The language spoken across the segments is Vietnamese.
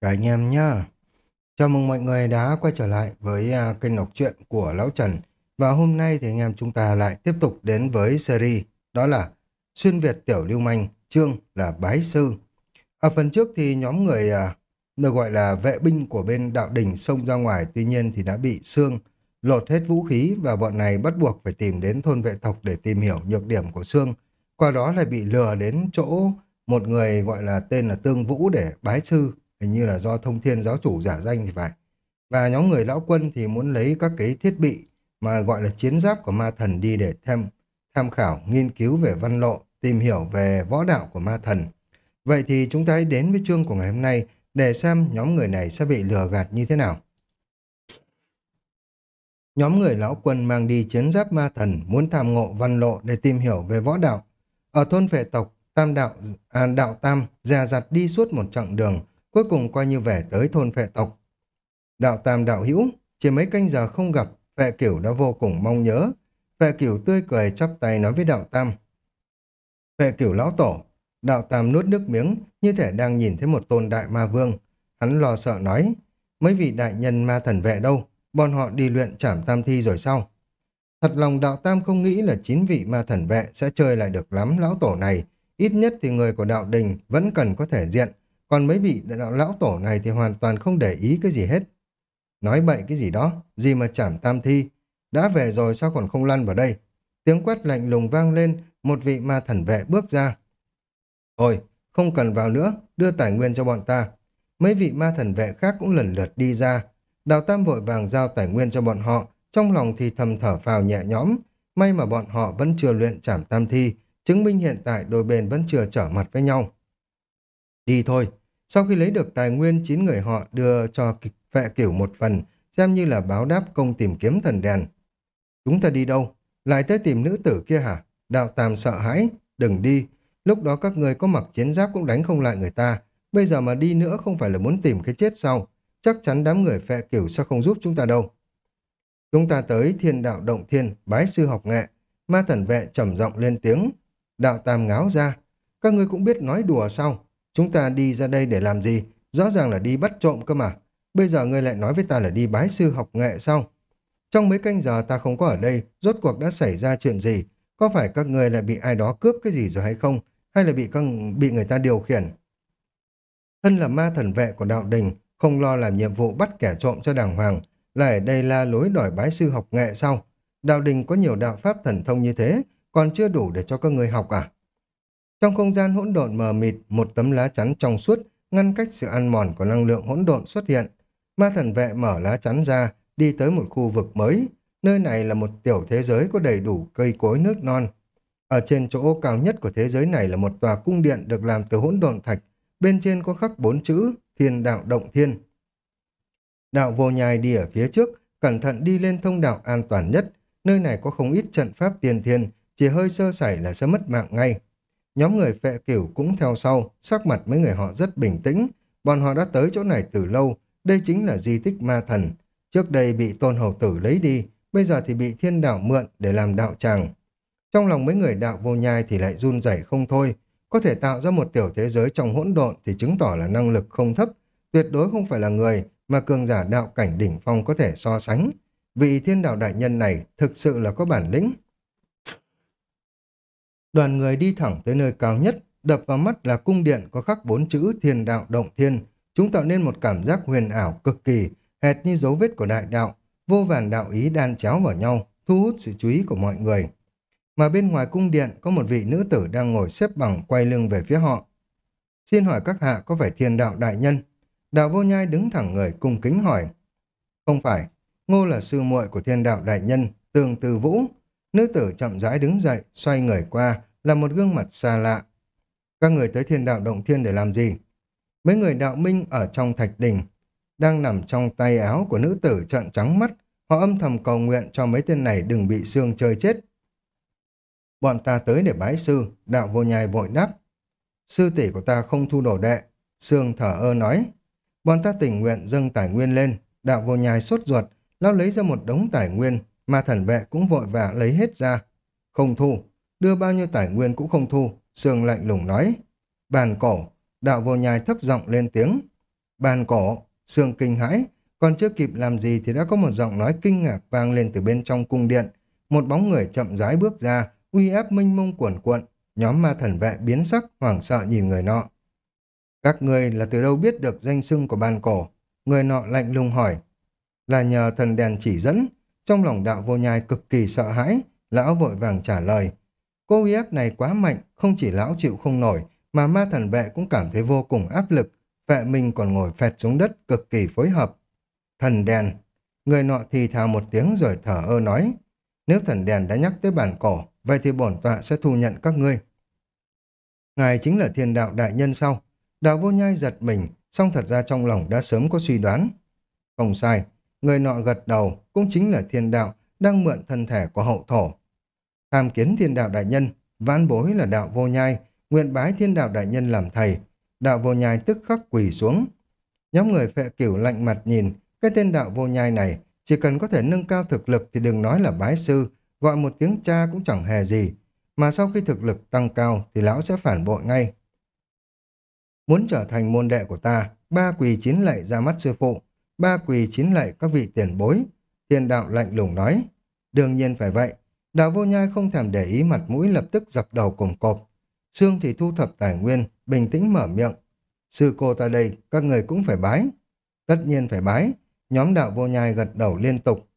Cả anh em nhá. Chào mừng mọi người đã quay trở lại với à, kênh đọc truyện của Lão Trần. Và hôm nay thì anh em chúng ta lại tiếp tục đến với series đó là Xuyên Việt Tiểu Lưu Manh, chương là Bái Sư. Ở phần trước thì nhóm người à, được gọi là vệ binh của bên đạo đình xông ra ngoài tuy nhiên thì đã bị xương lột hết vũ khí và bọn này bắt buộc phải tìm đến thôn vệ tộc để tìm hiểu nhược điểm của xương. Qua đó lại bị lừa đến chỗ một người gọi là tên là Tương Vũ để bái sư hình như là do thông thiên giáo chủ giả danh thì phải. Và nhóm người lão quân thì muốn lấy các cái thiết bị mà gọi là chiến giáp của ma thần đi để thêm tham khảo, nghiên cứu về văn lộ, tìm hiểu về võ đạo của ma thần. Vậy thì chúng ta hãy đến với chương của ngày hôm nay để xem nhóm người này sẽ bị lừa gạt như thế nào. Nhóm người lão quân mang đi chiến giáp ma thần muốn tham ngộ văn lộ để tìm hiểu về võ đạo. Ở thôn phệ tộc, tam đạo, à, đạo tam già giặt đi suốt một chặng đường, cuối cùng coi như về tới thôn phệ tộc. Đạo tam đạo hữu, chỉ mấy canh giờ không gặp, phệ cửu đã vô cùng mong nhớ. Phệ cửu tươi cười chắp tay nói với đạo tam. Phệ cửu lão tổ, đạo tam nuốt nước miếng, như thể đang nhìn thấy một tôn đại ma vương. Hắn lo sợ nói, mấy vị đại nhân ma thần vệ đâu, bọn họ đi luyện trảm tam thi rồi sao? Thật lòng đạo tam không nghĩ là chín vị ma thần vệ sẽ chơi lại được lắm lão tổ này, ít nhất thì người của đạo đình vẫn cần có thể diện, còn mấy vị đạo lão tổ này thì hoàn toàn không để ý cái gì hết. Nói bậy cái gì đó, gì mà chảm tam thi. Đã về rồi sao còn không lăn vào đây? Tiếng quát lạnh lùng vang lên, một vị ma thần vệ bước ra. Thôi, không cần vào nữa, đưa tài nguyên cho bọn ta. Mấy vị ma thần vệ khác cũng lần lượt đi ra. Đào Tam vội vàng giao tài nguyên cho bọn họ, trong lòng thì thầm thở phào nhẹ nhõm. May mà bọn họ vẫn chưa luyện trảm tam thi, chứng minh hiện tại đôi bên vẫn chưa trở mặt với nhau. Đi thôi. Sau khi lấy được tài nguyên, chín người họ đưa cho vệ cửu kiểu một phần, xem như là báo đáp công tìm kiếm thần đèn. Chúng ta đi đâu? Lại tới tìm nữ tử kia hả? Đạo Tam sợ hãi. Đừng đi. Lúc đó các người có mặc chiến giáp cũng đánh không lại người ta. Bây giờ mà đi nữa không phải là muốn tìm cái chết sau. Chắc chắn đám người phệ cửu sẽ không giúp chúng ta đâu. Chúng ta tới thiên đạo động thiên, bái sư học nghệ. Ma thần vệ trầm giọng lên tiếng. Đạo Tam ngáo ra. Các ngươi cũng biết nói đùa sao? Chúng ta đi ra đây để làm gì? Rõ ràng là đi bắt trộm cơ mà. Bây giờ ngươi lại nói với ta là đi bái sư học nghệ sao? Trong mấy canh giờ ta không có ở đây, rốt cuộc đã xảy ra chuyện gì? Có phải các ngươi lại bị ai đó cướp cái gì rồi hay không? Hay là bị các, bị người ta điều khiển? Thân là ma thần vệ của đạo đình, không lo làm nhiệm vụ bắt kẻ trộm cho đàng hoàng, lại ở đây la lối đòi bái sư học nghệ sao? Đạo đình có nhiều đạo pháp thần thông như thế, còn chưa đủ để cho các ngươi học à? Trong không gian hỗn độn mờ mịt, một tấm lá chắn trong suốt ngăn cách sự ăn mòn của năng lượng hỗn độn xuất hiện. Ma thần vệ mở lá chắn ra, đi tới một khu vực mới. Nơi này là một tiểu thế giới có đầy đủ cây cối nước non. Ở trên chỗ cao nhất của thế giới này là một tòa cung điện được làm từ hỗn độn thạch. Bên trên có khắc bốn chữ Thiên Đạo Động Thiên. Đạo vô nhai đi ở phía trước, cẩn thận đi lên thông đạo an toàn nhất. Nơi này có không ít trận pháp tiền thiên, chỉ hơi sơ sẩy là sẽ mất mạng ngay. Nhóm người phệ cửu cũng theo sau, sắc mặt mấy người họ rất bình tĩnh. Bọn họ đã tới chỗ này từ lâu, đây chính là di tích ma thần. Trước đây bị tôn hầu tử lấy đi, bây giờ thì bị thiên đạo mượn để làm đạo tràng. Trong lòng mấy người đạo vô nhai thì lại run rẩy không thôi. Có thể tạo ra một tiểu thế giới trong hỗn độn thì chứng tỏ là năng lực không thấp. Tuyệt đối không phải là người mà cường giả đạo cảnh đỉnh phong có thể so sánh. Vị thiên đạo đại nhân này thực sự là có bản lĩnh. Đoàn người đi thẳng tới nơi cao nhất, đập vào mắt là cung điện có khắc bốn chữ thiên đạo động thiên. Chúng tạo nên một cảm giác huyền ảo cực kỳ, hệt như dấu vết của đại đạo, vô vàn đạo ý đan chéo vào nhau, thu hút sự chú ý của mọi người. Mà bên ngoài cung điện có một vị nữ tử đang ngồi xếp bằng quay lưng về phía họ. Xin hỏi các hạ có phải thiên đạo đại nhân? Đạo vô nhai đứng thẳng người cung kính hỏi. Không phải, ngô là sư muội của thiên đạo đại nhân, tường từ vũ. Nữ tử chậm rãi đứng dậy, xoay người qua, là một gương mặt xa lạ. Các người tới thiên đạo động thiên để làm gì? Mấy người đạo minh ở trong thạch đình, đang nằm trong tay áo của nữ tử trợn trắng mắt, họ âm thầm cầu nguyện cho mấy tên này đừng bị xương chơi chết. Bọn ta tới để bái sư, đạo vô nhai vội đáp. Sư tỷ của ta không thu đồ đệ, Sương thở ơ nói. Bọn ta tình nguyện dâng tài nguyên lên, đạo vô nhai sốt ruột, lao lấy ra một đống tài nguyên, mà thần vệ cũng vội vã lấy hết ra. Không thu, đưa bao nhiêu tài nguyên cũng không thu, Sương lạnh lùng nói. Bàn cổ, đạo vô nhai thấp giọng lên tiếng. Bàn cổ, sương kinh hãi, còn chưa kịp làm gì thì đã có một giọng nói kinh ngạc vang lên từ bên trong cung điện. Một bóng người chậm rãi bước ra, uy áp minh mông cuồn cuộn, nhóm ma thần vệ biến sắc, hoảng sợ nhìn người nọ. Các người là từ đâu biết được danh xưng của bàn cổ? Người nọ lạnh lùng hỏi. Là nhờ thần đèn chỉ dẫn, trong lòng đạo vô nhai cực kỳ sợ hãi, lão vội vàng trả lời. Cô uy áp này quá mạnh, không chỉ lão chịu không nổi, mà ma thần vệ cũng cảm thấy vô cùng áp lực, vệ mình còn ngồi phẹt xuống đất cực kỳ phối hợp. Thần đèn, người nọ thì thào một tiếng rồi thở ơ nói, nếu thần đèn đã nhắc tới bản cổ, vậy thì bổn tọa sẽ thu nhận các ngươi. Ngài chính là thiên đạo đại nhân sau. Đạo vô nhai giật mình, song thật ra trong lòng đã sớm có suy đoán. Không sai, người nọ gật đầu cũng chính là thiên đạo đang mượn thân thể của hậu thổ. Tham kiến thiên đạo đại nhân, vãn bối là đạo vô nhai, nguyện bái thiên đạo đại nhân làm thầy. Đạo vô nhai tức khắc quỳ xuống. Nhóm người phệ cửu lạnh mặt nhìn, cái tên đạo vô nhai này, chỉ cần có thể nâng cao thực lực thì đừng nói là bái sư, gọi một tiếng cha cũng chẳng hề gì. Mà sau khi thực lực tăng cao thì lão sẽ phản bội ngay. Muốn trở thành môn đệ của ta, ba quỳ chín lạy ra mắt sư phụ, ba quỳ chín lạy các vị tiền bối. Thiên đạo lạnh lùng nói. Đương nhiên phải vậy. Đạo vô nhai không thèm để ý mặt mũi lập tức dập đầu cùng cộp. Sương thì thu thập tài nguyên, bình tĩnh mở miệng. Sư cô ta đây, các người cũng phải bái. Tất nhiên phải bái. Nhóm đạo vô nhai gật đầu liên tục.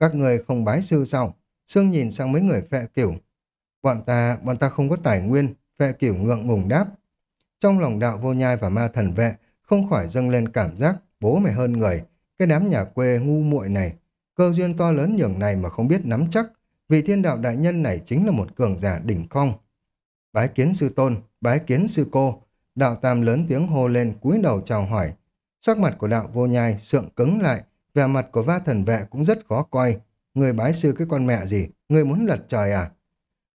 Các người không bái sư sao? Sương nhìn sang mấy người phệ kiểu. Bọn ta, bọn ta không có tài nguyên, phệ kiểu ngượng ngùng đáp. Trong lòng đạo vô nhai và ma thần vệ không khỏi dâng lên cảm giác bố mày hơn người. Cái đám nhà quê ngu muội này, cơ duyên to lớn nhường này mà không biết nắm chắc vị thiên đạo đại nhân này chính là một cường giả đỉnh phong. Bái kiến sư tôn, bái kiến sư cô. Đạo tam lớn tiếng hô lên cúi đầu chào hỏi. Sắc mặt của đạo vô nhai sượng cứng lại, vẻ mặt của va thần vệ cũng rất khó coi. Người bái sư cái con mẹ gì, người muốn lật trời à?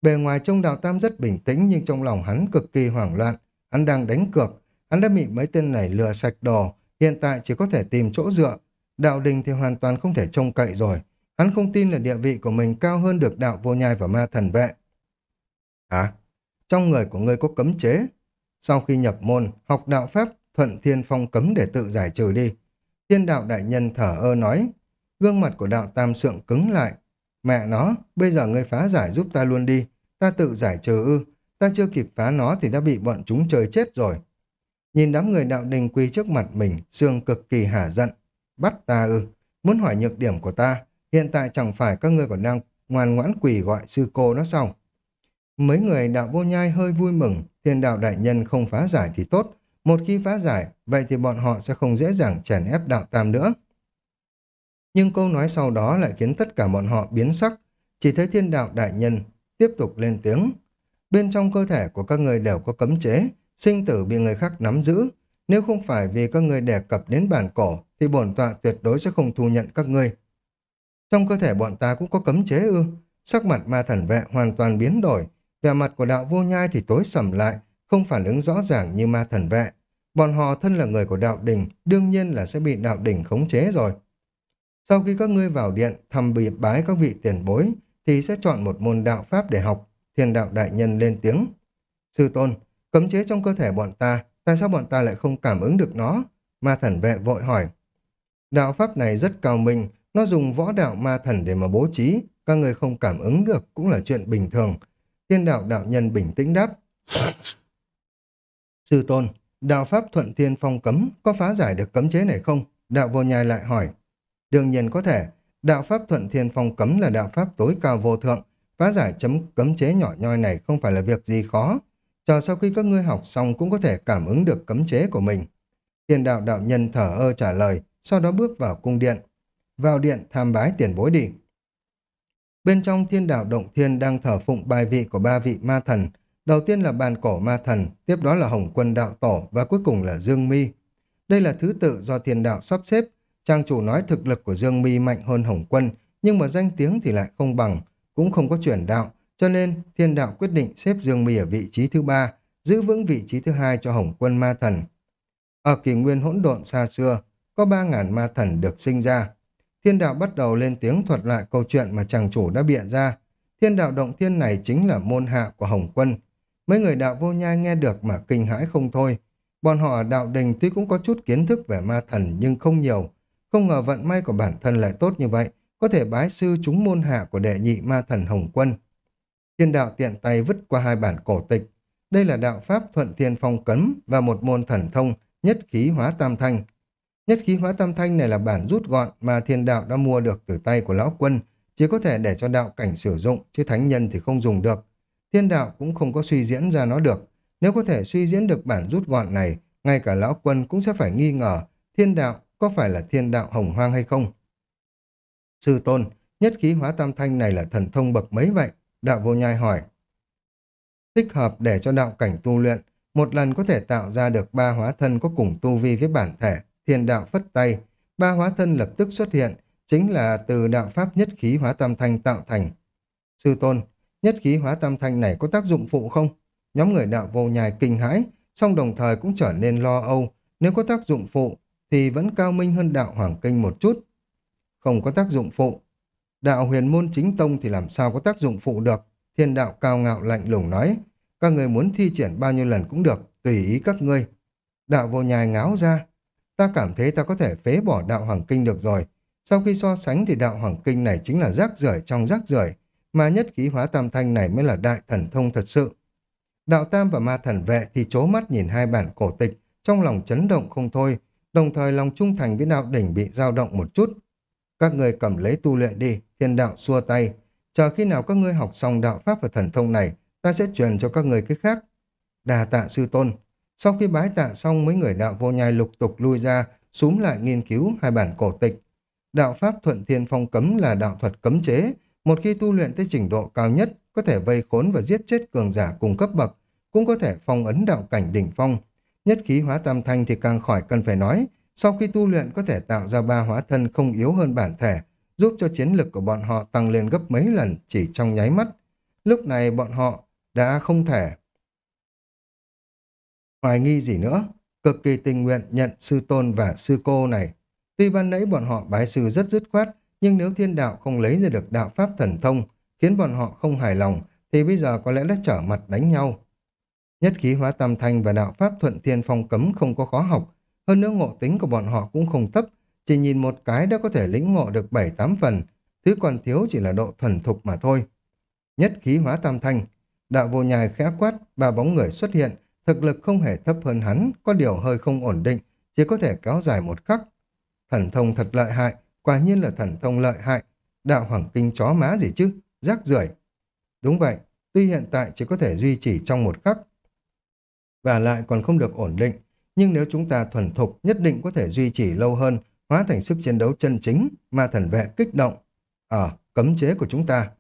Bề ngoài trông đạo tam rất bình tĩnh nhưng trong lòng hắn cực kỳ hoảng loạn. Hắn đang đánh cược, hắn đã bị mấy tên này lừa sạch đồ, hiện tại chỉ có thể tìm chỗ dựa. Đạo đình thì hoàn toàn không thể trông cậy rồi. Hắn không tin là địa vị của mình cao hơn được đạo vô nhai và ma thần vệ. À, trong người của ngươi có cấm chế. Sau khi nhập môn, học đạo Pháp, thuận thiên phong cấm để tự giải trừ đi. Thiên đạo đại nhân thở ơ nói, gương mặt của đạo tam sượng cứng lại. Mẹ nó, bây giờ ngươi phá giải giúp ta luôn đi, ta tự giải trừ ư, ta chưa kịp phá nó thì đã bị bọn chúng chơi chết rồi. Nhìn đám người đạo đình quy trước mặt mình, sương cực kỳ hả giận. Bắt ta ư, muốn hỏi nhược điểm của ta, hiện tại chẳng phải các ngươi còn đang ngoan ngoãn quỳ gọi sư cô nó sao? Mấy người đạo vô nhai hơi vui mừng, thiên đạo đại nhân không phá giải thì tốt. Một khi phá giải, vậy thì bọn họ sẽ không dễ dàng chèn ép đạo tam nữa. Nhưng câu nói sau đó lại khiến tất cả bọn họ biến sắc. Chỉ thấy thiên đạo đại nhân tiếp tục lên tiếng. Bên trong cơ thể của các người đều có cấm chế, sinh tử bị người khác nắm giữ. Nếu không phải vì các người đề cập đến bản cổ, thì bổn tọa tuyệt đối sẽ không thu nhận các ngươi. Trong cơ thể bọn ta cũng có cấm chế ư. Sắc mặt ma thần vệ hoàn toàn biến đổi, Vẻ mặt của đạo vô nhai thì tối sầm lại, không phản ứng rõ ràng như ma thần vệ. Bọn họ thân là người của đạo đình, đương nhiên là sẽ bị đạo đình khống chế rồi. Sau khi các ngươi vào điện thăm bị bái các vị tiền bối, thì sẽ chọn một môn đạo pháp để học. Thiên đạo đại nhân lên tiếng. Sư tôn, cấm chế trong cơ thể bọn ta, tại sao bọn ta lại không cảm ứng được nó? Ma thần vệ vội hỏi. Đạo pháp này rất cao minh, nó dùng võ đạo ma thần để mà bố trí, các người không cảm ứng được cũng là chuyện bình thường. Thiên đạo đạo nhân bình tĩnh đáp. Sư tôn, đạo pháp thuận thiên phong cấm có phá giải được cấm chế này không? Đạo vô nhai lại hỏi. Đương nhiên có thể. Đạo pháp thuận thiên phong cấm là đạo pháp tối cao vô thượng. Phá giải chấm cấm chế nhỏ nhoi này không phải là việc gì khó. Chờ sau khi các ngươi học xong cũng có thể cảm ứng được cấm chế của mình. Thiên đạo đạo nhân thở ơ trả lời, sau đó bước vào cung điện. Vào điện tham bái tiền bối đi. Bên trong thiên đạo động thiên đang thờ phụng bài vị của ba vị ma thần. Đầu tiên là bàn cổ ma thần, tiếp đó là hồng quân đạo tổ và cuối cùng là Dương Mi. Đây là thứ tự do thiên đạo sắp xếp. Trang chủ nói thực lực của Dương Mi mạnh hơn hồng quân, nhưng mà danh tiếng thì lại không bằng, cũng không có chuyển đạo. Cho nên thiên đạo quyết định xếp Dương Mi ở vị trí thứ ba, giữ vững vị trí thứ hai cho hồng quân ma thần. Ở kỷ nguyên hỗn độn xa xưa, có ba ngàn ma thần được sinh ra. Thiên đạo bắt đầu lên tiếng thuật lại câu chuyện mà chàng chủ đã biện ra. Thiên đạo động thiên này chính là môn hạ của Hồng Quân. Mấy người đạo vô nhai nghe được mà kinh hãi không thôi. Bọn họ ở đạo đình tuy cũng có chút kiến thức về ma thần nhưng không nhiều. Không ngờ vận may của bản thân lại tốt như vậy, có thể bái sư chúng môn hạ của đệ nhị ma thần Hồng Quân. Thiên đạo tiện tay vứt qua hai bản cổ tịch. Đây là đạo pháp thuận thiên phong cấm và một môn thần thông nhất khí hóa tam thanh. Nhất khí hóa tam thanh này là bản rút gọn mà thiên đạo đã mua được từ tay của lão quân, chỉ có thể để cho đạo cảnh sử dụng, chứ thánh nhân thì không dùng được. Thiên đạo cũng không có suy diễn ra nó được. Nếu có thể suy diễn được bản rút gọn này, ngay cả lão quân cũng sẽ phải nghi ngờ thiên đạo có phải là thiên đạo hồng hoang hay không. Sư tôn, nhất khí hóa tam thanh này là thần thông bậc mấy vậy? Đạo vô nhai hỏi. Thích hợp để cho đạo cảnh tu luyện, một lần có thể tạo ra được ba hóa thân có cùng tu vi với bản thể, thiền đạo phất tay. Ba hóa thân lập tức xuất hiện, chính là từ đạo pháp nhất khí hóa tam thanh tạo thành. Sư tôn, nhất khí hóa tam thanh này có tác dụng phụ không? Nhóm người đạo vô nhai kinh hãi, song đồng thời cũng trở nên lo âu. Nếu có tác dụng phụ, thì vẫn cao minh hơn đạo hoàng kinh một chút. Không có tác dụng phụ. Đạo huyền môn chính tông thì làm sao có tác dụng phụ được? Thiên đạo cao ngạo lạnh lùng nói. Các người muốn thi triển bao nhiêu lần cũng được, tùy ý các ngươi. Đạo vô nhai ngáo ra. Ta cảm thấy ta có thể phế bỏ đạo hoàng kinh được rồi. Sau khi so sánh thì đạo hoàng kinh này chính là rác rưởi trong rác rưởi mà nhất khí hóa tam thanh này mới là đại thần thông thật sự. Đạo Tam và Ma Thần Vệ thì chố mắt nhìn hai bản cổ tịch, trong lòng chấn động không thôi, đồng thời lòng trung thành với đạo đỉnh bị dao động một chút. Các người cầm lấy tu luyện đi, thiên đạo xua tay. Chờ khi nào các ngươi học xong đạo pháp và thần thông này, ta sẽ truyền cho các người cái khác. Đà tạ sư tôn. Sau khi bái tạ xong, mấy người đạo vô nhai lục tục lui ra, súm lại nghiên cứu hai bản cổ tịch. Đạo pháp thuận thiên phong cấm là đạo thuật cấm chế, một khi tu luyện tới trình độ cao nhất, có thể vây khốn và giết chết cường giả cùng cấp bậc, cũng có thể phong ấn đạo cảnh đỉnh phong. Nhất khí hóa tam thanh thì càng khỏi cần phải nói, sau khi tu luyện có thể tạo ra ba hóa thân không yếu hơn bản thể, giúp cho chiến lực của bọn họ tăng lên gấp mấy lần chỉ trong nháy mắt. Lúc này bọn họ đã không thể hoài nghi gì nữa, cực kỳ tình nguyện nhận sư tôn và sư cô này. Tuy ban nãy bọn họ bái sư rất dứt khoát, nhưng nếu thiên đạo không lấy ra được đạo pháp thần thông, khiến bọn họ không hài lòng, thì bây giờ có lẽ đã trở mặt đánh nhau. Nhất khí hóa tam thanh và đạo pháp thuận thiên phong cấm không có khó học, hơn nữa ngộ tính của bọn họ cũng không thấp, chỉ nhìn một cái đã có thể lĩnh ngộ được 7-8 phần, thứ còn thiếu chỉ là độ thuần thục mà thôi. Nhất khí hóa tam thanh, đạo vô nhai khẽ quát, ba bóng người xuất hiện, thực lực không hề thấp hơn hắn, có điều hơi không ổn định, chỉ có thể kéo dài một khắc. Thần thông thật lợi hại, quả nhiên là thần thông lợi hại, đạo hoàng kinh chó má gì chứ, rác rưởi. Đúng vậy, tuy hiện tại chỉ có thể duy trì trong một khắc, và lại còn không được ổn định, nhưng nếu chúng ta thuần thục nhất định có thể duy trì lâu hơn, hóa thành sức chiến đấu chân chính mà thần vệ kích động. Ở cấm chế của chúng ta.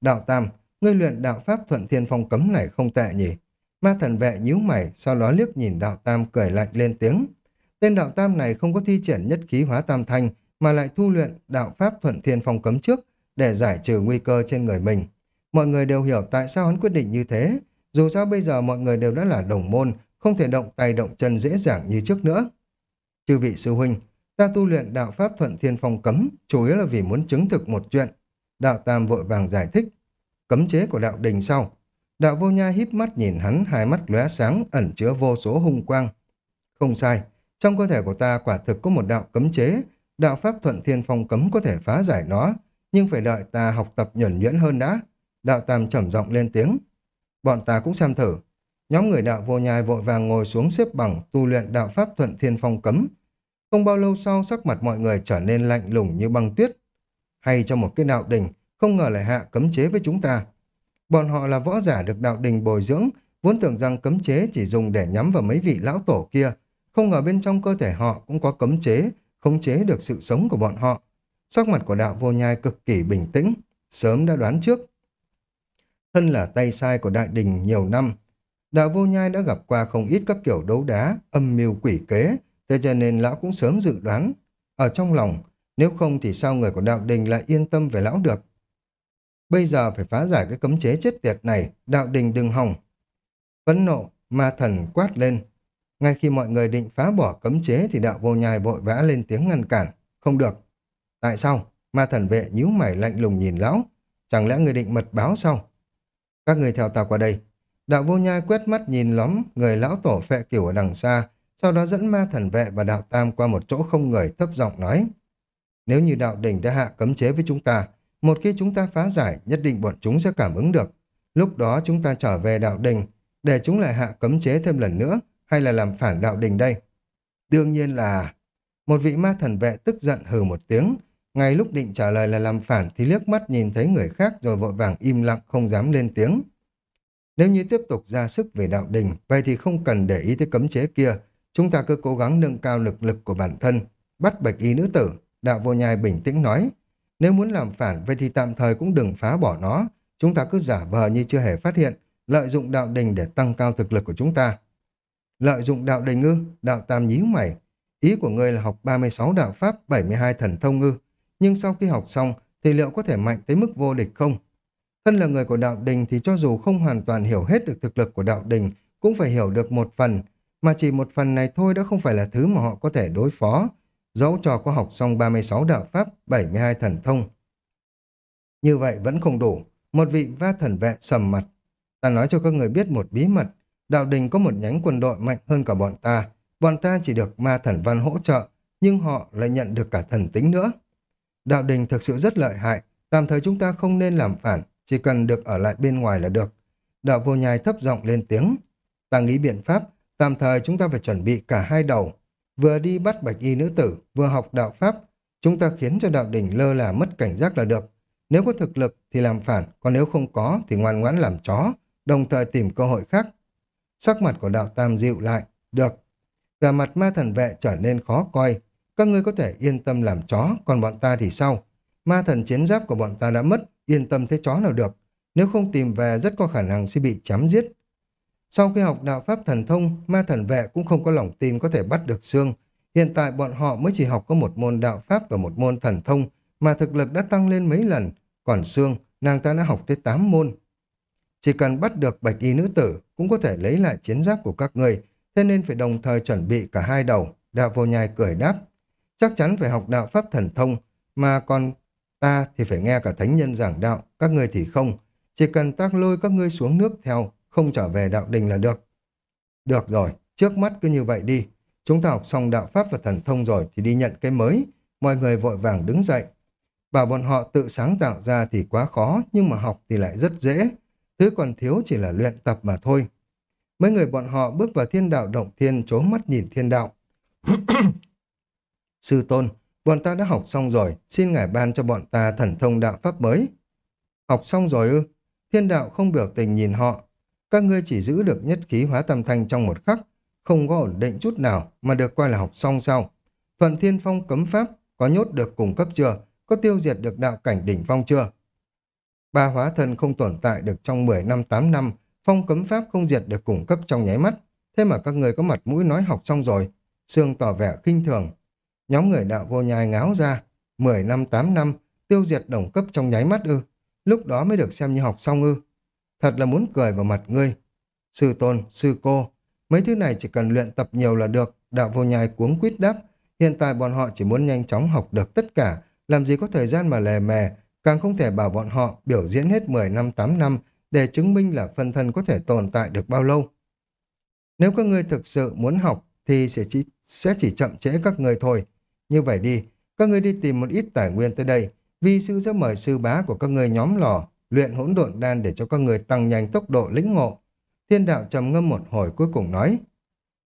Đạo Tam, ngươi luyện đạo pháp thuận thiên phong cấm này không tệ nhỉ? Ma thần vệ nhíu mày, sau đó liếc nhìn đạo Tam cười lạnh lên tiếng. Tên đạo Tam này không có thi triển nhất khí hóa tam thanh, mà lại thu luyện đạo pháp thuận thiên phong cấm trước để giải trừ nguy cơ trên người mình. Mọi người đều hiểu tại sao hắn quyết định như thế. Dù sao bây giờ mọi người đều đã là đồng môn, không thể động tay động chân dễ dàng như trước nữa. Chư vị sư huynh, ta tu luyện đạo pháp thuận thiên phong cấm, chủ yếu là vì muốn chứng thực một chuyện. Đạo Tam vội vàng giải thích. Cấm chế của đạo đình sau. Đạo vô nha híp mắt nhìn hắn, hai mắt lóe sáng, ẩn chứa vô số hung quang. Không sai, trong cơ thể của ta quả thực có một đạo cấm chế, đạo pháp thuận thiên phong cấm có thể phá giải nó, nhưng phải đợi ta học tập nhuẩn nhuyễn hơn đã. Đạo Tam trầm giọng lên tiếng. Bọn ta cũng xem thử. Nhóm người đạo vô nhai vội vàng ngồi xuống xếp bằng tu luyện đạo pháp thuận thiên phong cấm. Không bao lâu sau sắc mặt mọi người trở nên lạnh lùng như băng tuyết. Hay cho một cái đạo đình, không ngờ lại hạ cấm chế với chúng ta. Bọn họ là võ giả được đạo đình bồi dưỡng, vốn tưởng rằng cấm chế chỉ dùng để nhắm vào mấy vị lão tổ kia. Không ngờ bên trong cơ thể họ cũng có cấm chế, khống chế được sự sống của bọn họ. Sắc mặt của đạo vô nhai cực kỳ bình tĩnh, sớm đã đoán trước. Thân là tay sai của đại đình nhiều năm, đạo vô nhai đã gặp qua không ít các kiểu đấu đá, âm mưu quỷ kế, thế cho nên lão cũng sớm dự đoán. Ở trong lòng, nếu không thì sao người của đạo đình lại yên tâm về lão được. Bây giờ phải phá giải cái cấm chế chết tiệt này, đạo đình đừng hỏng. Phấn nộ, ma thần quát lên. Ngay khi mọi người định phá bỏ cấm chế thì đạo vô nhai vội vã lên tiếng ngăn cản. Không được. Tại sao? Ma thần vệ nhíu mày lạnh lùng nhìn lão. Chẳng lẽ người định mật báo sao? Các người theo ta qua đây. Đạo vô nhai quét mắt nhìn lóm người lão tổ phệ kiểu ở đằng xa, sau đó dẫn ma thần vệ và đạo tam qua một chỗ không người thấp giọng nói. Nếu như đạo đình đã hạ cấm chế với chúng ta, một khi chúng ta phá giải, nhất định bọn chúng sẽ cảm ứng được. Lúc đó chúng ta trở về đạo đình, để chúng lại hạ cấm chế thêm lần nữa, hay là làm phản đạo đình đây? Đương nhiên là... Một vị ma thần vệ tức giận hừ một tiếng, ngay lúc định trả lời là làm phản thì liếc mắt nhìn thấy người khác rồi vội vàng im lặng không dám lên tiếng. Nếu như tiếp tục ra sức về đạo đình, vậy thì không cần để ý tới cấm chế kia, chúng ta cứ cố gắng nâng cao lực lực của bản thân, bắt bạch y nữ tử, đạo vô nhai bình tĩnh nói. Nếu muốn làm phản, vậy thì tạm thời cũng đừng phá bỏ nó, chúng ta cứ giả vờ như chưa hề phát hiện, lợi dụng đạo đình để tăng cao thực lực của chúng ta. Lợi dụng đạo đình ư, đạo tam nhíu mày. Ý của ngươi là học 36 đạo pháp, 72 thần thông ư, nhưng sau khi học xong thì liệu có thể mạnh tới mức vô địch không? Thân là người của đạo đình thì cho dù không hoàn toàn hiểu hết được thực lực của đạo đình, cũng phải hiểu được một phần, mà chỉ một phần này thôi đã không phải là thứ mà họ có thể đối phó, dẫu cho có học xong 36 đạo pháp, 72 thần thông. Như vậy vẫn không đủ, một vị va thần vệ sầm mặt. Ta nói cho các người biết một bí mật, đạo đình có một nhánh quân đội mạnh hơn cả bọn ta, bọn ta chỉ được ma thần văn hỗ trợ, nhưng họ lại nhận được cả thần tính nữa. Đạo đình thực sự rất lợi hại, tạm thời chúng ta không nên làm phản, chỉ cần được ở lại bên ngoài là được. Đạo vô nhai thấp giọng lên tiếng. Ta nghĩ biện pháp, tạm thời chúng ta phải chuẩn bị cả hai đầu. Vừa đi bắt bạch y nữ tử, vừa học đạo pháp. Chúng ta khiến cho đạo đỉnh lơ là mất cảnh giác là được. Nếu có thực lực thì làm phản, còn nếu không có thì ngoan ngoãn làm chó, đồng thời tìm cơ hội khác. Sắc mặt của đạo tam dịu lại. Được. Và mặt ma thần vệ trở nên khó coi. Các ngươi có thể yên tâm làm chó, còn bọn ta thì sao? Ma thần chiến giáp của bọn ta đã mất, yên tâm thế chó nào được. Nếu không tìm về rất có khả năng sẽ bị chém giết. Sau khi học đạo pháp thần thông, ma thần vệ cũng không có lòng tin có thể bắt được xương. Hiện tại bọn họ mới chỉ học có một môn đạo pháp và một môn thần thông, mà thực lực đã tăng lên mấy lần. Còn xương, nàng ta đã học tới 8 môn. Chỉ cần bắt được bạch y nữ tử, cũng có thể lấy lại chiến giáp của các người, thế nên phải đồng thời chuẩn bị cả hai đầu. Đạo vô nhai cười đáp. Chắc chắn phải học đạo pháp thần thông, mà còn Ta thì phải nghe cả thánh nhân giảng đạo, các ngươi thì không. Chỉ cần tác lôi các ngươi xuống nước theo, không trở về đạo đình là được. Được rồi, trước mắt cứ như vậy đi. Chúng ta học xong đạo pháp và thần thông rồi thì đi nhận cái mới. Mọi người vội vàng đứng dậy. Bảo bọn họ tự sáng tạo ra thì quá khó, nhưng mà học thì lại rất dễ. Thứ còn thiếu chỉ là luyện tập mà thôi. Mấy người bọn họ bước vào thiên đạo động thiên chố mắt nhìn thiên đạo. Sư tôn, Bọn ta đã học xong rồi, xin ngài ban cho bọn ta thần thông đạo pháp mới. Học xong rồi ư? Thiên đạo không biểu tình nhìn họ. Các ngươi chỉ giữ được nhất khí hóa tam thanh trong một khắc, không có ổn định chút nào mà được coi là học xong sau. Thuận thiên phong cấm pháp có nhốt được cùng cấp chưa? Có tiêu diệt được đạo cảnh đỉnh phong chưa? Ba hóa thân không tồn tại được trong 10 năm 8 năm, phong cấm pháp không diệt được cùng cấp trong nháy mắt. Thế mà các người có mặt mũi nói học xong rồi. Sương tỏ vẻ khinh thường. Nhóm người đạo vô nhai ngáo ra, 10 năm 8 năm, tiêu diệt đồng cấp trong nháy mắt ư. Lúc đó mới được xem như học xong ư. Thật là muốn cười vào mặt ngươi. Sư tôn, sư cô, mấy thứ này chỉ cần luyện tập nhiều là được. Đạo vô nhai cuống quýt đáp. Hiện tại bọn họ chỉ muốn nhanh chóng học được tất cả, làm gì có thời gian mà lè mè, càng không thể bảo bọn họ biểu diễn hết 10 năm 8 năm để chứng minh là phân thân có thể tồn tại được bao lâu. Nếu các ngươi thực sự muốn học thì sẽ chỉ, sẽ chỉ chậm trễ các người thôi. Như vậy đi, các ngươi đi tìm một ít tài nguyên tới đây. Vi sư sẽ mời sư bá của các ngươi nhóm lò, luyện hỗn độn đan để cho các người tăng nhanh tốc độ lĩnh ngộ. Thiên đạo trầm ngâm một hồi cuối cùng nói.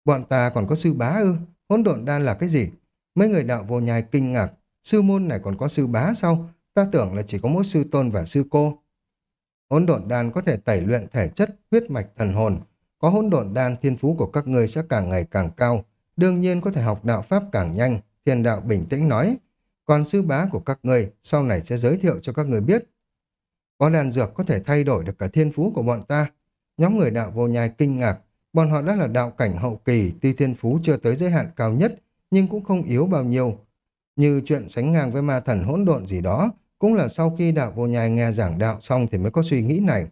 Bọn ta còn có sư bá ư? Hỗn độn đan là cái gì? Mấy người đạo vô nhai kinh ngạc. Sư môn này còn có sư bá sao? Ta tưởng là chỉ có mỗi sư tôn và sư cô. Hỗn độn đan có thể tẩy luyện thể chất, huyết mạch thần hồn. Có hỗn độn đan thiên phú của các ngươi sẽ càng ngày càng cao. Đương nhiên có thể học đạo pháp càng nhanh. Thiên đạo bình tĩnh nói, còn sư bá của các người sau này sẽ giới thiệu cho các người biết. Có đan dược có thể thay đổi được cả thiên phú của bọn ta. Nhóm người đạo vô nhai kinh ngạc, bọn họ đã là đạo cảnh hậu kỳ, tuy thiên phú chưa tới giới hạn cao nhất, nhưng cũng không yếu bao nhiêu. Như chuyện sánh ngang với ma thần hỗn độn gì đó, cũng là sau khi đạo vô nhai nghe giảng đạo xong thì mới có suy nghĩ này.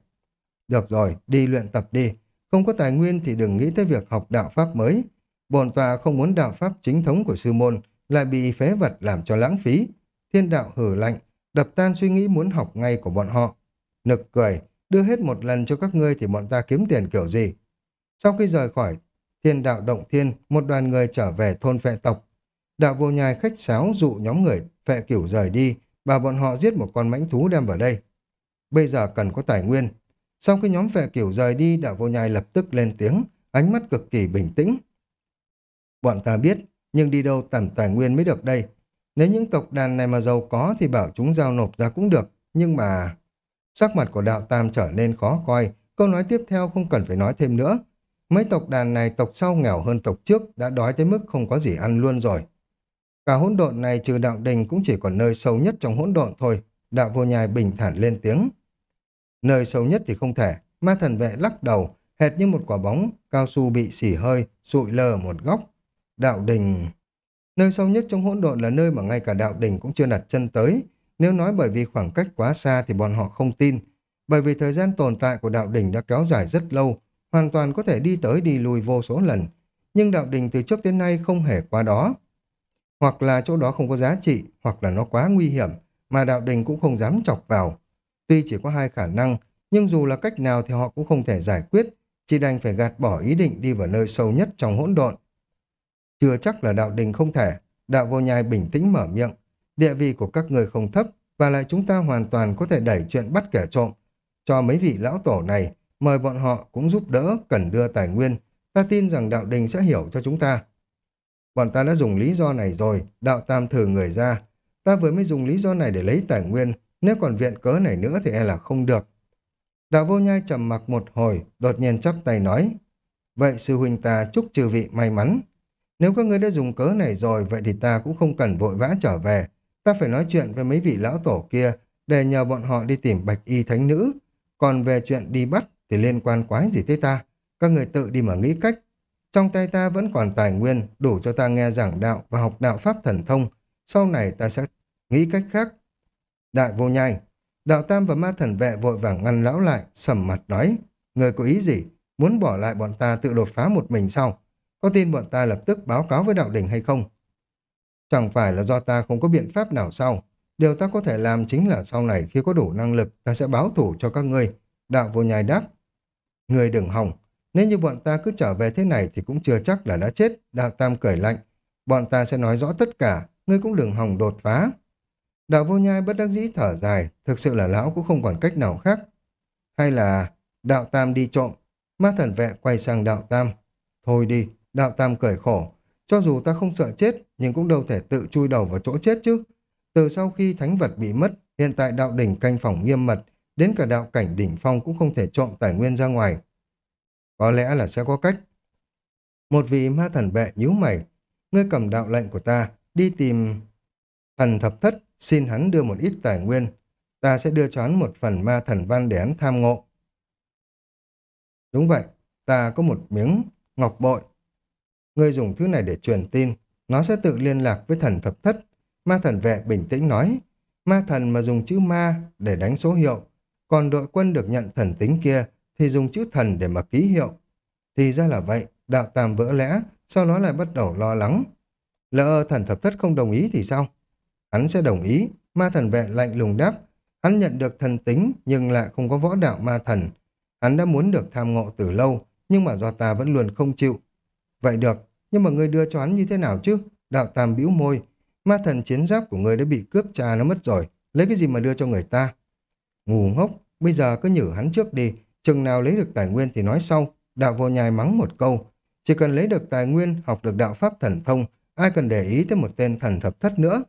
Được rồi, đi luyện tập đi. Không có tài nguyên thì đừng nghĩ tới việc học đạo pháp mới. Bồn tòa không muốn đạo pháp chính thống của sư môn, lại bị phế vật làm cho lãng phí. Thiên đạo hử lạnh, đập tan suy nghĩ muốn học ngay của bọn họ. Nực cười, đưa hết một lần cho các ngươi thì bọn ta kiếm tiền kiểu gì. Sau khi rời khỏi thiên đạo động thiên, một đoàn người trở về thôn phệ tộc. Đạo vô nhai khách sáo dụ nhóm người phệ cửu rời đi, bảo bọn họ giết một con mãnh thú đem vào đây. Bây giờ cần có tài nguyên. Sau khi nhóm phệ cửu rời đi, đạo vô nhai lập tức lên tiếng, ánh mắt cực kỳ bình tĩnh. Bọn ta biết, nhưng đi đâu tầm tài nguyên mới được đây. Nếu những tộc đàn này mà giàu có thì bảo chúng giao nộp ra cũng được, nhưng mà... Sắc mặt của đạo tam trở nên khó coi, câu nói tiếp theo không cần phải nói thêm nữa. Mấy tộc đàn này tộc sau nghèo hơn tộc trước đã đói tới mức không có gì ăn luôn rồi. Cả hỗn độn này trừ đạo đình cũng chỉ còn nơi sâu nhất trong hỗn độn thôi. Đạo vô nhai bình thản lên tiếng. Nơi sâu nhất thì không thể. Ma thần vệ lắc đầu, hệt như một quả bóng, cao su bị xỉ hơi, sụi lờ một góc. Đạo đình... Nơi sâu nhất trong hỗn độn là nơi mà ngay cả đạo đỉnh cũng chưa đặt chân tới. Nếu nói bởi vì khoảng cách quá xa thì bọn họ không tin. Bởi vì thời gian tồn tại của đạo đỉnh đã kéo dài rất lâu, hoàn toàn có thể đi tới đi lui vô số lần. Nhưng đạo đỉnh từ trước đến nay không hề qua đó. Hoặc là chỗ đó không có giá trị, hoặc là nó quá nguy hiểm, mà đạo đình cũng không dám chọc vào. Tuy chỉ có hai khả năng, nhưng dù là cách nào thì họ cũng không thể giải quyết, chỉ đành phải gạt bỏ ý định đi vào nơi sâu nhất trong hỗn độn. Chưa chắc là đạo đình không thể, đạo vô nhai bình tĩnh mở miệng. Địa vị của các người không thấp, và lại chúng ta hoàn toàn có thể đẩy chuyện bắt kẻ trộm. Cho mấy vị lão tổ này, mời bọn họ cũng giúp đỡ, cần đưa tài nguyên. Ta tin rằng đạo đình sẽ hiểu cho chúng ta. Bọn ta đã dùng lý do này rồi, đạo tam thử người ra. Ta vừa mới dùng lý do này để lấy tài nguyên, nếu còn viện cớ này nữa thì e là không được. Đạo vô nhai trầm mặc một hồi, đột nhiên chắp tay nói. Vậy sư huynh ta chúc trừ vị may mắn. Nếu các ngươi đã dùng cớ này rồi, vậy thì ta cũng không cần vội vã trở về. Ta phải nói chuyện với mấy vị lão tổ kia, để nhờ bọn họ đi tìm bạch y thánh nữ. Còn về chuyện đi bắt thì liên quan quái gì tới ta. Các người tự đi mà nghĩ cách. Trong tay ta vẫn còn tài nguyên, đủ cho ta nghe giảng đạo và học đạo pháp thần thông. Sau này ta sẽ nghĩ cách khác. Đại vô nhai, đạo tam và ma thần vệ vội vàng ngăn lão lại, sầm mặt nói. Người có ý gì? Muốn bỏ lại bọn ta tự đột phá một mình sao? Có tin bọn ta lập tức báo cáo với đạo đỉnh hay không? Chẳng phải là do ta không có biện pháp nào sao? Điều ta có thể làm chính là sau này khi có đủ năng lực ta sẽ báo thủ cho các ngươi. Đạo vô nhai đáp. Người đừng hòng. Nếu như bọn ta cứ trở về thế này thì cũng chưa chắc là đã chết. Đạo Tam cười lạnh. Bọn ta sẽ nói rõ tất cả. Ngươi cũng đừng hòng đột phá. Đạo vô nhai bất đắc dĩ thở dài. Thực sự là lão cũng không còn cách nào khác. Hay là đạo Tam đi trộm. Ma thần vệ quay sang đạo Tam. Thôi đi, đạo Tam cười khổ. Cho dù ta không sợ chết, nhưng cũng đâu thể tự chui đầu vào chỗ chết chứ. Từ sau khi thánh vật bị mất, hiện tại đạo đỉnh canh phòng nghiêm mật, đến cả đạo cảnh đỉnh phong cũng không thể trộm tài nguyên ra ngoài. Có lẽ là sẽ có cách. Một vị ma thần vệ nhíu mày, ngươi cầm đạo lệnh của ta, đi tìm thần thập thất, xin hắn đưa một ít tài nguyên. Ta sẽ đưa cho hắn một phần ma thần văn để hắn tham ngộ. Đúng vậy, ta có một miếng ngọc bội. Ngươi dùng thứ này để truyền tin, nó sẽ tự liên lạc với thần thập thất. Ma thần vệ bình tĩnh nói, ma thần mà dùng chữ ma để đánh số hiệu, còn đội quân được nhận thần tính kia thì dùng chữ thần để mà ký hiệu. Thì ra là vậy, đạo tam vỡ lẽ, sau đó lại bắt đầu lo lắng. Lỡ thần thập thất không đồng ý thì sao? Hắn sẽ đồng ý, ma thần vệ lạnh lùng đáp. Hắn nhận được thần tính nhưng lại không có võ đạo ma thần. Hắn đã muốn được tham ngộ từ lâu, nhưng mà do ta vẫn luôn không chịu. Vậy được, nhưng mà người đưa cho hắn như thế nào chứ? Đạo tam bĩu môi. Ma thần chiến giáp của người đã bị cướp cha nó mất rồi. Lấy cái gì mà đưa cho người ta? Ngu ngốc, bây giờ cứ nhử hắn trước đi. Chừng nào lấy được tài nguyên thì nói sau. Đạo vô nhai mắng một câu. Chỉ cần lấy được tài nguyên, học được đạo pháp thần thông, ai cần để ý tới một tên thần thập thất nữa.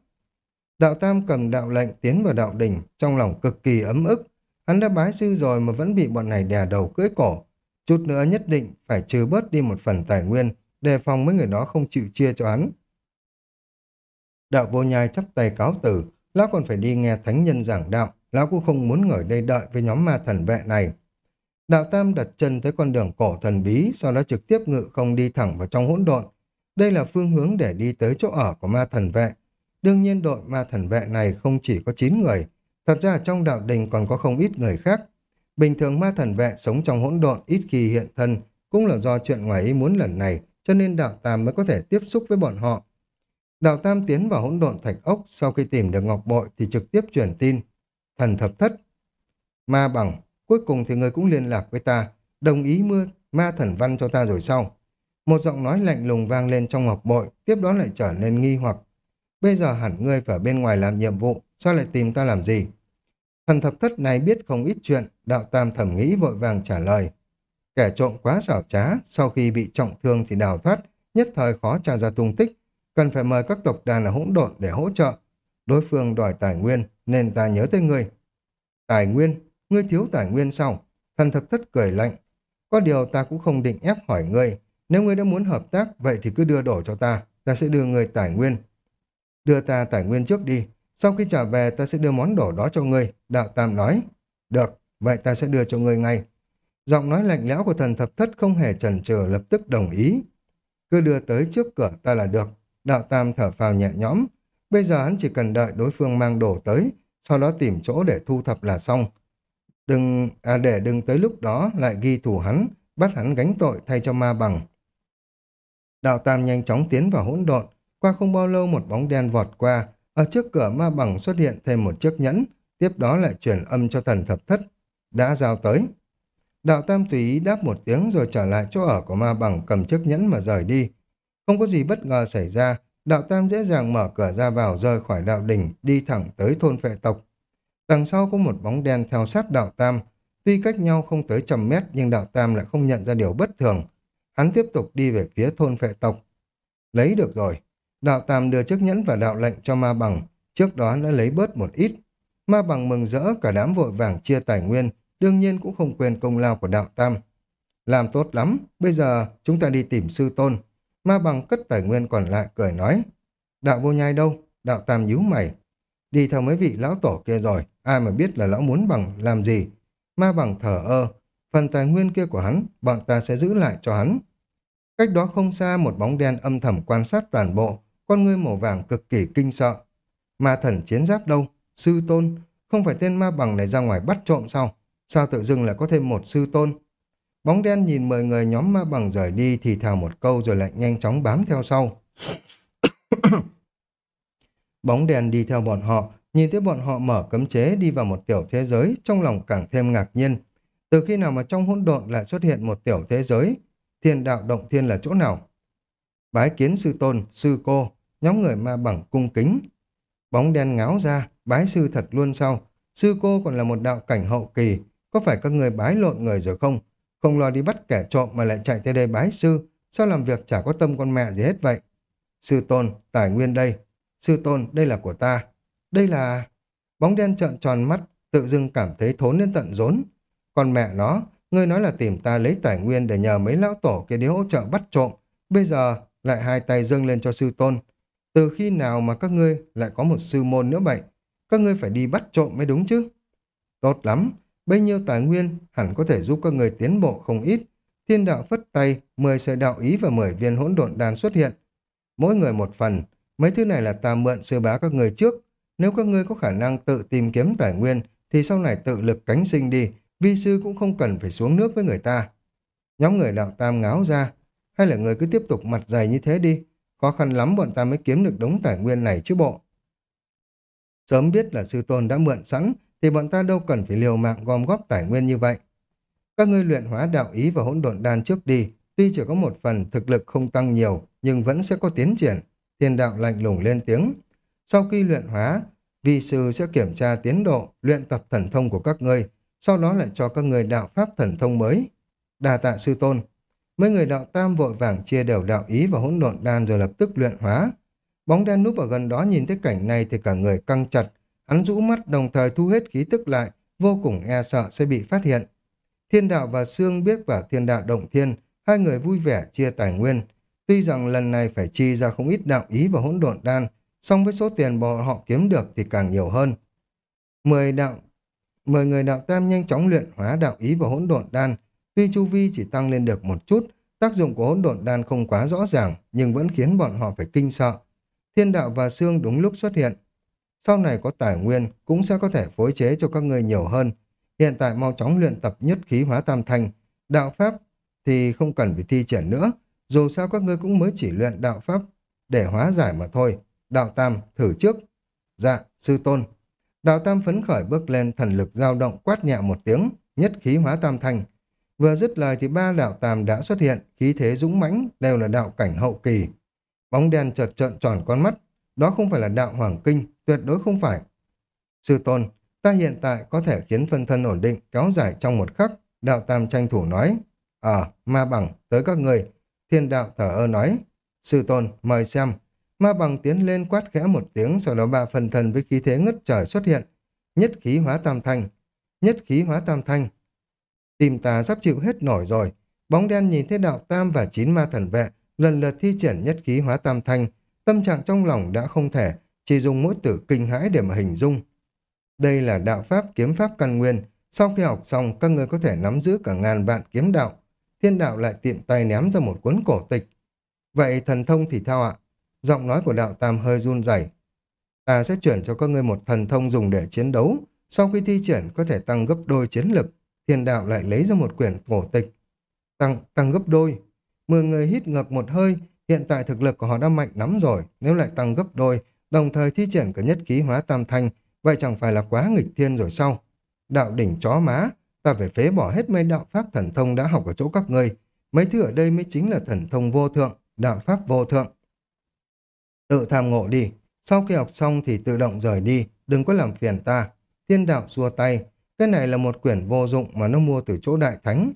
Đạo Tam cầm đạo lệnh tiến vào đạo đỉnh, trong lòng cực kỳ ấm ức. Hắn đã bái sư rồi mà vẫn bị bọn này đè đầu cưỡi cổ. Chút nữa nhất định phải trừ bớt đi một phần tài nguyên, đề phòng mấy người đó không chịu chia cho hắn. Đạo vô nhai chắp tay cáo tử, lão còn phải đi nghe thánh nhân giảng đạo, lão cũng không muốn ngồi đây đợi với nhóm ma thần vệ này. Đạo Tam đặt chân tới con đường cổ thần bí, sau đó trực tiếp ngự không đi thẳng vào trong hỗn độn. Đây là phương hướng để đi tới chỗ ở của ma thần vệ. Đương nhiên đội ma thần vệ này không chỉ có 9 người, thật ra trong đạo đình còn có không ít người khác. Bình thường ma thần vệ sống trong hỗn độn ít khi hiện thân, cũng là do chuyện ngoài ý muốn lần này, cho nên đạo Tam mới có thể tiếp xúc với bọn họ. Đạo Tam tiến vào hỗn độn thạch ốc, sau khi tìm được ngọc bội thì trực tiếp truyền tin. Thần thập thất. Ma bằng, cuối cùng thì người cũng liên lạc với ta, đồng ý mưa ma thần văn cho ta rồi sau. Một giọng nói lạnh lùng vang lên trong ngọc bội, tiếp đó lại trở nên nghi hoặc. Bây giờ hẳn ngươi phải bên ngoài làm nhiệm vụ, sao lại tìm ta làm gì? Thần thập thất này biết không ít chuyện, đạo tam thẩm nghĩ vội vàng trả lời. Kẻ trộm quá xảo trá, sau khi bị trọng thương thì đào thoát, nhất thời khó tra ra tung tích, cần phải mời các tộc đàn ở hỗn độn để hỗ trợ. Đối phương đòi tài nguyên, nên ta nhớ tới ngươi. Tài nguyên? Ngươi thiếu tài nguyên sao? Thần thập thất cười lạnh. Có điều ta cũng không định ép hỏi ngươi. Nếu ngươi đã muốn hợp tác, vậy thì cứ đưa đổ cho ta. Ta sẽ đưa ngươi tài nguyên. Đưa ta tài nguyên trước đi. Sau khi trả về ta sẽ đưa món đổ đó cho ngươi. Đạo Tam nói. Được, vậy ta sẽ đưa cho ngươi ngay. Giọng nói lạnh lẽo của thần thập thất không hề chần chừ lập tức đồng ý. Cứ đưa tới trước cửa ta là được. Đạo Tam thở phào nhẹ nhõm. Bây giờ hắn chỉ cần đợi đối phương mang đồ tới, sau đó tìm chỗ để thu thập là xong. Đừng, à để đừng tới lúc đó lại ghi thủ hắn, bắt hắn gánh tội thay cho ma bằng. Đạo Tam nhanh chóng tiến vào hỗn độn, qua không bao lâu một bóng đen vọt qua, ở trước cửa ma bằng xuất hiện thêm một chiếc nhẫn, tiếp đó lại truyền âm cho thần thập thất. Đã giao tới. Đạo Tam tùy ý đáp một tiếng rồi trở lại chỗ ở của ma bằng cầm chiếc nhẫn mà rời đi. Không có gì bất ngờ xảy ra, Đạo Tam dễ dàng mở cửa ra vào rời khỏi đạo đỉnh, đi thẳng tới thôn phệ tộc. Đằng sau có một bóng đen theo sát đạo Tam. Tuy cách nhau không tới trăm mét nhưng đạo Tam lại không nhận ra điều bất thường. Hắn tiếp tục đi về phía thôn phệ tộc. Lấy được rồi. Đạo Tam đưa chiếc nhẫn và đạo lệnh cho ma bằng. Trước đó đã lấy bớt một ít. Ma bằng mừng rỡ cả đám vội vàng chia tài nguyên. Đương nhiên cũng không quên công lao của đạo Tam. Làm tốt lắm. Bây giờ chúng ta đi tìm sư tôn. Ma bằng cất tài nguyên còn lại cười nói. Đạo vô nhai đâu? Đạo tam nhíu mày. Đi theo mấy vị lão tổ kia rồi, ai mà biết là lão muốn bằng làm gì. Ma bằng thở ơ, phần tài nguyên kia của hắn, bọn ta sẽ giữ lại cho hắn. Cách đó không xa một bóng đen âm thầm quan sát toàn bộ, con ngươi màu vàng cực kỳ kinh sợ. Ma thần chiến giáp đâu? Sư tôn? Không phải tên ma bằng này ra ngoài bắt trộm sao? Sao tự dưng lại có thêm một sư tôn? Bóng đen nhìn mười người nhóm ma bằng rời đi thì thào một câu rồi lại nhanh chóng bám theo sau. Bóng đèn đi theo bọn họ, nhìn thấy bọn họ mở cấm chế đi vào một tiểu thế giới, trong lòng càng thêm ngạc nhiên. Từ khi nào mà trong hỗn độn lại xuất hiện một tiểu thế giới, thiên đạo động thiên là chỗ nào? Bái kiến sư tôn, sư cô, nhóm người ma bằng cung kính. Bóng đen ngáo ra, bái sư thật luôn sau Sư cô còn là một đạo cảnh hậu kỳ, có phải các người bái lộn người rồi không? Không lo đi bắt kẻ trộm mà lại chạy tới đây bái sư, sao làm việc chả có tâm con mẹ gì hết vậy? Sư tôn, tài nguyên đây. Sư tôn, đây là của ta. Đây là... Bóng đen trợn tròn mắt, tự dưng cảm thấy thốn đến tận rốn. Còn mẹ nó, ngươi nói là tìm ta lấy tài nguyên để nhờ mấy lão tổ kia đi hỗ trợ bắt trộm. Bây giờ lại hai tay dâng lên cho sư tôn. Từ khi nào mà các ngươi lại có một sư môn nữa vậy? Các ngươi phải đi bắt trộm mới đúng chứ? Tốt lắm, bấy nhiêu tài nguyên hẳn có thể giúp các người tiến bộ không ít. Thiên đạo phất tay, 10 sợi đạo ý và 10 viên hỗn độn đan xuất hiện. Mỗi người một phần, mấy thứ này là ta mượn sư bá các người trước. Nếu các ngươi có khả năng tự tìm kiếm tài nguyên, thì sau này tự lực cánh sinh đi, vi sư cũng không cần phải xuống nước với người ta. Nhóm người đạo tam ngáo ra, hay là người cứ tiếp tục mặt dày như thế đi, khó khăn lắm bọn ta mới kiếm được đống tài nguyên này chứ bộ. Sớm biết là sư tôn đã mượn sẵn, thì bọn ta đâu cần phải liều mạng gom góp tài nguyên như vậy. Các ngươi luyện hóa đạo ý và hỗn độn đan trước đi, tuy chỉ có một phần thực lực không tăng nhiều, nhưng vẫn sẽ có tiến triển. Thiên đạo lạnh lùng lên tiếng. Sau khi luyện hóa, vị sư sẽ kiểm tra tiến độ, luyện tập thần thông của các ngươi, sau đó lại cho các ngươi đạo pháp thần thông mới. Đà tạ sư tôn. Mấy người đạo tam vội vàng chia đều đạo ý và hỗn độn đan rồi lập tức luyện hóa. Bóng đen núp ở gần đó nhìn thấy cảnh này thì cả người căng chặt, Hắn rũ mắt đồng thời thu hết khí tức lại, vô cùng e sợ sẽ bị phát hiện. Thiên đạo và Sương biết vào thiên đạo động thiên, hai người vui vẻ chia tài nguyên. Tuy rằng lần này phải chi ra không ít đạo ý và hỗn độn đan, song với số tiền bọn họ kiếm được thì càng nhiều hơn. Mười đạo Mười người đạo tam nhanh chóng luyện hóa đạo ý và hỗn độn đan, tuy chu vi chỉ tăng lên được một chút, tác dụng của hỗn độn đan không quá rõ ràng, nhưng vẫn khiến bọn họ phải kinh sợ. Thiên đạo và xương đúng lúc xuất hiện, sau này có tài nguyên cũng sẽ có thể phối chế cho các ngươi nhiều hơn. Hiện tại mau chóng luyện tập nhất khí hóa tam thanh. Đạo Pháp thì không cần phải thi triển nữa. Dù sao các ngươi cũng mới chỉ luyện đạo Pháp để hóa giải mà thôi. Đạo Tam thử trước. Dạ, sư tôn. Đạo Tam phấn khởi bước lên thần lực dao động quát nhẹ một tiếng, nhất khí hóa tam thanh. Vừa dứt lời thì ba đạo tam đã xuất hiện, khí thế dũng mãnh, đều là đạo cảnh hậu kỳ. Bóng đen chợt trợn tròn con mắt, đó không phải là đạo hoàng kinh, tuyệt đối không phải. Sư tôn, ta hiện tại có thể khiến phân thân ổn định, kéo dài trong một khắc, đạo tam tranh thủ nói. Ờ, ma bằng, tới các người. Thiên đạo thở ơ nói. Sư tôn, mời xem. Ma bằng tiến lên quát khẽ một tiếng, sau đó ba phân thân với khí thế ngất trời xuất hiện. Nhất khí hóa tam thanh. Nhất khí hóa tam thanh. Tìm ta sắp chịu hết nổi rồi. Bóng đen nhìn thấy đạo tam và chín ma thần vệ, lần lượt thi triển nhất khí hóa tam thanh. Tâm trạng trong lòng đã không thể, chỉ dùng mỗi từ kinh hãi để mà hình dung. Đây là đạo pháp kiếm pháp căn nguyên. Sau khi học xong, các người có thể nắm giữ cả ngàn vạn kiếm đạo. Thiên đạo lại tiện tay ném ra một cuốn cổ tịch. Vậy thần thông thì thao ạ? Giọng nói của đạo tam hơi run rẩy. Ta sẽ chuyển cho các ngươi một thần thông dùng để chiến đấu. Sau khi thi triển có thể tăng gấp đôi chiến lực. Thiên đạo lại lấy ra một quyển cổ tịch. Tăng, tăng gấp đôi. Mười người hít ngược một hơi. Hiện tại thực lực của họ đã mạnh lắm rồi. Nếu lại tăng gấp đôi, đồng thời thi triển cả nhất ký hóa tam thanh, vậy chẳng phải là quá nghịch thiên rồi sao? Đạo đỉnh chó má, ta phải phế bỏ hết mấy đạo pháp thần thông đã học ở chỗ các ngươi. Mấy thứ ở đây mới chính là thần thông vô thượng, đạo pháp vô thượng. Tự tham ngộ đi, sau khi học xong thì tự động rời đi, đừng có làm phiền ta. Thiên đạo xua tay, cái này là một quyển vô dụng mà nó mua từ chỗ đại thánh.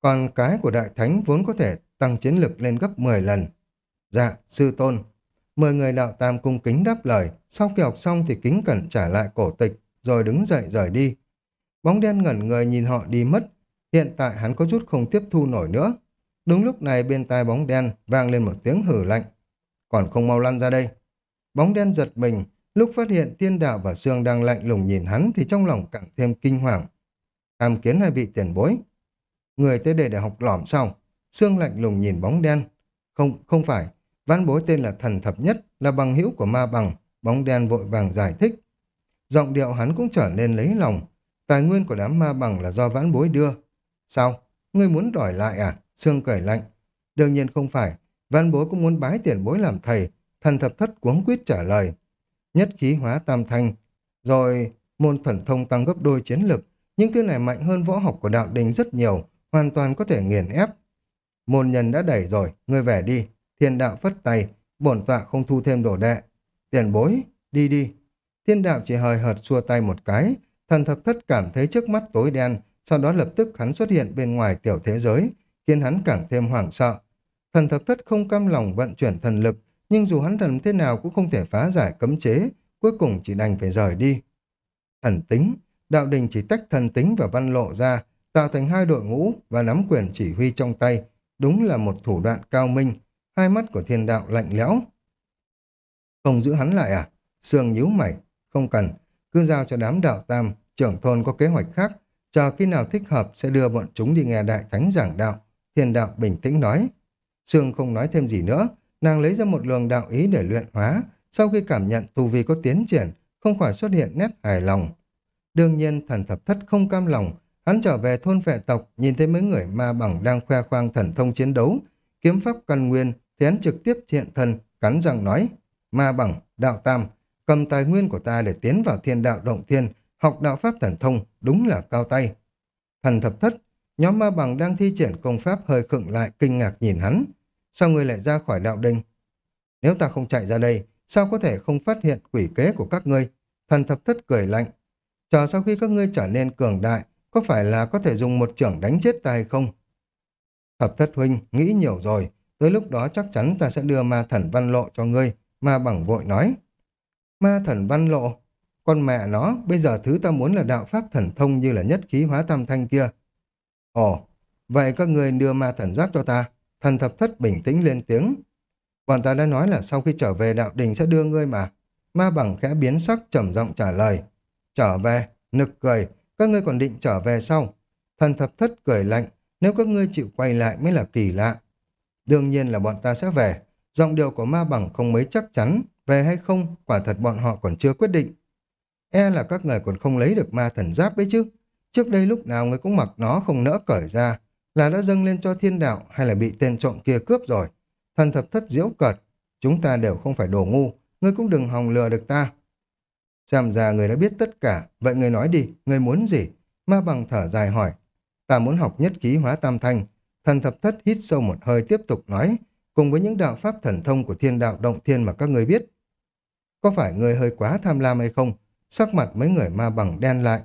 Còn cái của đại thánh vốn có thể tăng chiến lực lên gấp 10 lần. Dạ, sư tôn. Mười người đạo tam cung kính đáp lời, sau khi học xong thì kính cẩn trả lại cổ tịch, rồi đứng dậy rời đi. Bóng đen ngẩn người nhìn họ đi mất, hiện tại hắn có chút không tiếp thu nổi nữa. Đúng lúc này bên tai bóng đen vang lên một tiếng hử lạnh. Còn không mau lăn ra đây. Bóng đen giật mình, lúc phát hiện tiên đạo và xương đang lạnh lùng nhìn hắn thì trong lòng càng thêm kinh hoàng. Tham kiến hai vị tiền bối. Người tới đây để học lỏm sao? xương lạnh lùng nhìn bóng đen. Không, không phải. Văn bối tên là thần thập nhất, là bằng hữu của ma bằng. Bóng đen vội vàng giải thích. Giọng điệu hắn cũng trở nên lấy lòng. Tài nguyên của đám ma bằng là do vãn bối đưa. Sao? Ngươi muốn đòi lại à? Sương cởi lạnh. Đương nhiên không phải. Vãn bối cũng muốn bái tiền bối làm thầy. Thần thập thất cuống quyết trả lời. Nhất khí hóa tam thanh. Rồi môn thần thông tăng gấp đôi chiến lực. Những thứ này mạnh hơn võ học của đạo đình rất nhiều. Hoàn toàn có thể nghiền ép. Môn nhân đã đẩy rồi. Ngươi về đi. Thiên đạo phất tay. Bổn tọa không thu thêm đồ đệ. Tiền bối. Đi đi. Thiên đạo chỉ hời hợt xua tay một cái. Thần thập thất cảm thấy trước mắt tối đen. Sau đó lập tức hắn xuất hiện bên ngoài tiểu thế giới khiến hắn càng thêm hoảng sợ. Thần thập thất không cam lòng vận chuyển thần lực, nhưng dù hắn thần thế nào cũng không thể phá giải cấm chế, cuối cùng chỉ đành phải rời đi. Thần tính, đạo đình chỉ tách thần tính và văn lộ ra, tạo thành hai đội ngũ và nắm quyền chỉ huy trong tay, đúng là một thủ đoạn cao minh, hai mắt của thiên đạo lạnh lẽo. Không giữ hắn lại à? Sương nhíu mày, không cần, cứ giao cho đám đạo tam, trưởng thôn có kế hoạch khác, chờ khi nào thích hợp sẽ đưa bọn chúng đi nghe đại thánh giảng đạo. Thiên đạo bình tĩnh nói. Sương không nói thêm gì nữa, nàng lấy ra một luồng đạo ý để luyện hóa. Sau khi cảm nhận tu vi có tiến triển, không khỏi xuất hiện nét hài lòng. Đương nhiên thần thập thất không cam lòng, hắn trở về thôn phệ tộc, nhìn thấy mấy người ma bằng đang khoe khoang thần thông chiến đấu, kiếm pháp căn nguyên, thì hắn trực tiếp hiện thân, cắn răng nói, ma bằng, đạo tam, cầm tài nguyên của ta để tiến vào thiên đạo động thiên, học đạo pháp thần thông, đúng là cao tay. Thần thập thất Nhóm ma bằng đang thi triển công pháp hơi khựng lại kinh ngạc nhìn hắn. Sao ngươi lại ra khỏi đạo đình? Nếu ta không chạy ra đây, sao có thể không phát hiện quỷ kế của các ngươi? Thần thập thất cười lạnh. Chờ sau khi các ngươi trở nên cường đại, có phải là có thể dùng một trưởng đánh chết ta hay không? Thập thất huynh, nghĩ nhiều rồi. Tới lúc đó chắc chắn ta sẽ đưa ma thần văn lộ cho ngươi. Ma bằng vội nói. Ma thần văn lộ? Con mẹ nó, bây giờ thứ ta muốn là đạo pháp thần thông như là nhất khí hóa tam thanh kia. Ồ, vậy các ngươi đưa ma thần giáp cho ta. Thần thập thất bình tĩnh lên tiếng. Bọn ta đã nói là sau khi trở về đạo đình sẽ đưa ngươi mà. Ma bằng khẽ biến sắc trầm giọng trả lời. Trở về, nực cười, các ngươi còn định trở về sau. Thần thập thất cười lạnh, nếu các ngươi chịu quay lại mới là kỳ lạ. Đương nhiên là bọn ta sẽ về. Giọng điệu của ma bằng không mấy chắc chắn, về hay không, quả thật bọn họ còn chưa quyết định. E là các người còn không lấy được ma thần giáp ấy chứ. Trước đây lúc nào người cũng mặc nó không nỡ cởi ra, là đã dâng lên cho thiên đạo hay là bị tên trộm kia cướp rồi. Thần thập thất diễu cợt, chúng ta đều không phải đồ ngu, ngươi cũng đừng hòng lừa được ta. Xem ra người đã biết tất cả, vậy người nói đi, người muốn gì? Ma bằng thở dài hỏi. ta muốn học nhất khí hóa tam thanh. Thần thập thất hít sâu một hơi tiếp tục nói, cùng với những đạo pháp thần thông của thiên đạo động thiên mà các ngươi biết. Có phải ngươi hơi quá tham lam hay không? Sắc mặt mấy người ma bằng đen lại.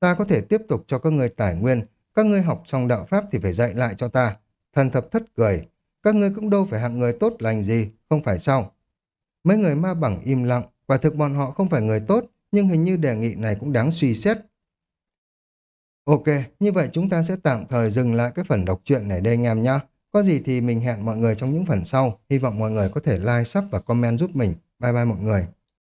Ta có thể tiếp tục cho các ngươi tài nguyên, các ngươi học xong đạo pháp thì phải dạy lại cho ta. Thần thập thất cười, các ngươi cũng đâu phải hạng người tốt lành gì, không phải sao? Mấy người ma bằng im lặng, quả thực bọn họ không phải người tốt, nhưng hình như đề nghị này cũng đáng suy xét. Ok, như vậy chúng ta sẽ tạm thời dừng lại cái phần đọc truyện này đây anh em nhé. Có gì thì mình hẹn mọi người trong những phần sau. Hy vọng mọi người có thể like, sub và comment giúp mình. Bye bye mọi người.